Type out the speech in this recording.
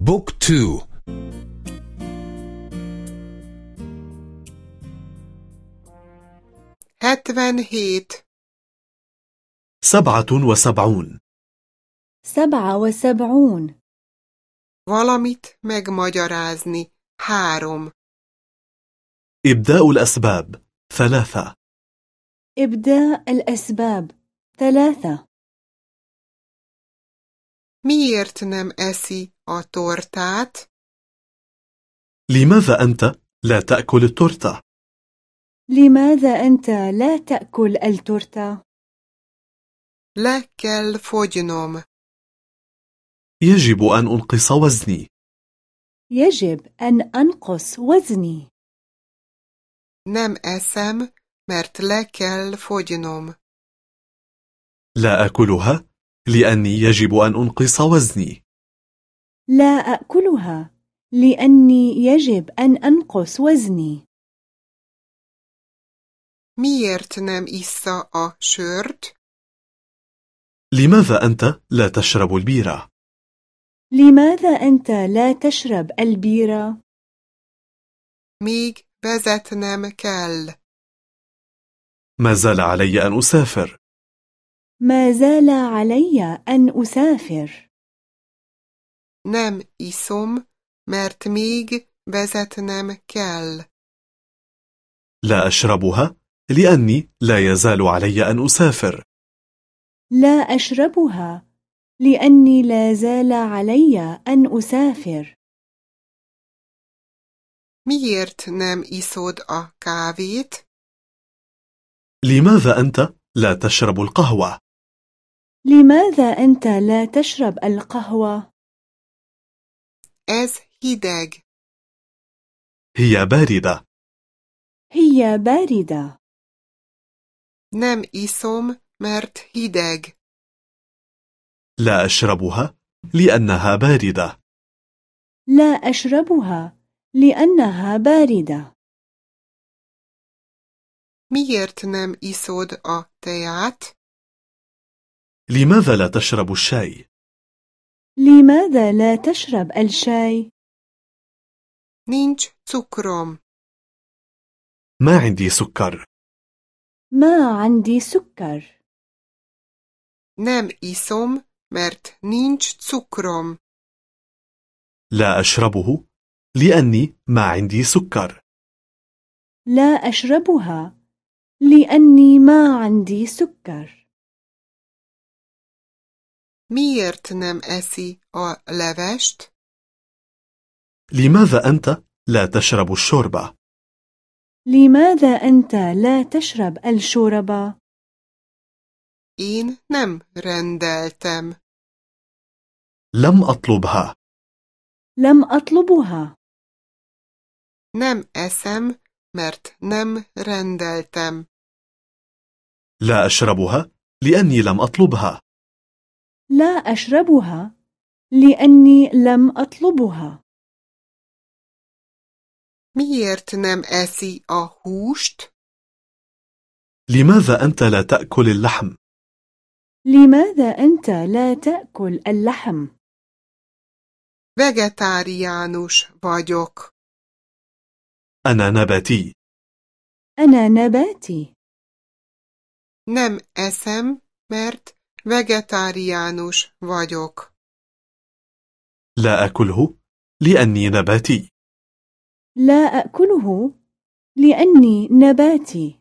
بوك تو هتفن هيت سبعة وسبعون. سبعة وسبعون. Valamit megmagyarázni. Három. إبداء الأسباب. ثلاثة. إبداء الأسباب. ثلاثة. Miért nem eszi? A tortát? لماذا أنت لا تأكل التورتة؟ لماذا أنت لا تأكل التورتة؟ Le kell fogynom. يجب أن أنقص وزني يجب أن أنقص وزني Nem eszem, mert le kell fogynom. لا أكلها لأني يجب أن أنقص وزني لا أكلها لأني يجب أن أنقص وزني Miért nem issza a sört? لماذا أنت لا تشرب البيرة؟ لماذا أنت لا تشرب البيرة؟ Még vezetnem kell. ما زال علي أن أسافر ما زال علي أن أسافر Nem iszom, mert még vezetnem kell. لا أشربها لأني لا يزال علي أن أسافر لا أشربها لأني لا زال علي أن أسافر Miért nem iszod a kávét? لماذا أنت لا تشرب القهوة؟ لماذا أنت لا تشرب القهوة؟ Ez hideg. هي باردة هي باردة Nem iszom, mert hideg. لا أشربها لأنها باردة لا أشربها لأنها باردة Miért nem iszod a teát? لماذا لا تشرب الشاي؟ لماذا لا تشرب الشاي؟ Nincs cukrom. ما عندي سكر ما عندي سكر Nem iszom, mert nincs cukrom. لا أشربه لأني ما عندي سكر لا أشربها لأني ما عندي سكر Miért nem eszi a levest? لماذا أنت لا تشرب الشوربة؟ لماذا أنت لا تشرب الشوربة؟ Én nem rendeltem. لم أطلبها لم أطلبها Nem eszem, mert nem rendeltem. لا أشربها لأني لم أطلبها لا أشربها لأني لم أطلبها Miért nem eszi a húst? لماذا أنت لا تأكل اللحم؟ لماذا أنت لا تأكل اللحم؟ Vegetáriánus vagyok. أنا نباتي أنا نباتي Nem eszem, mert vegetáriánus vagyok. لا أكله لأني نباتي لا أكله لأني نباتي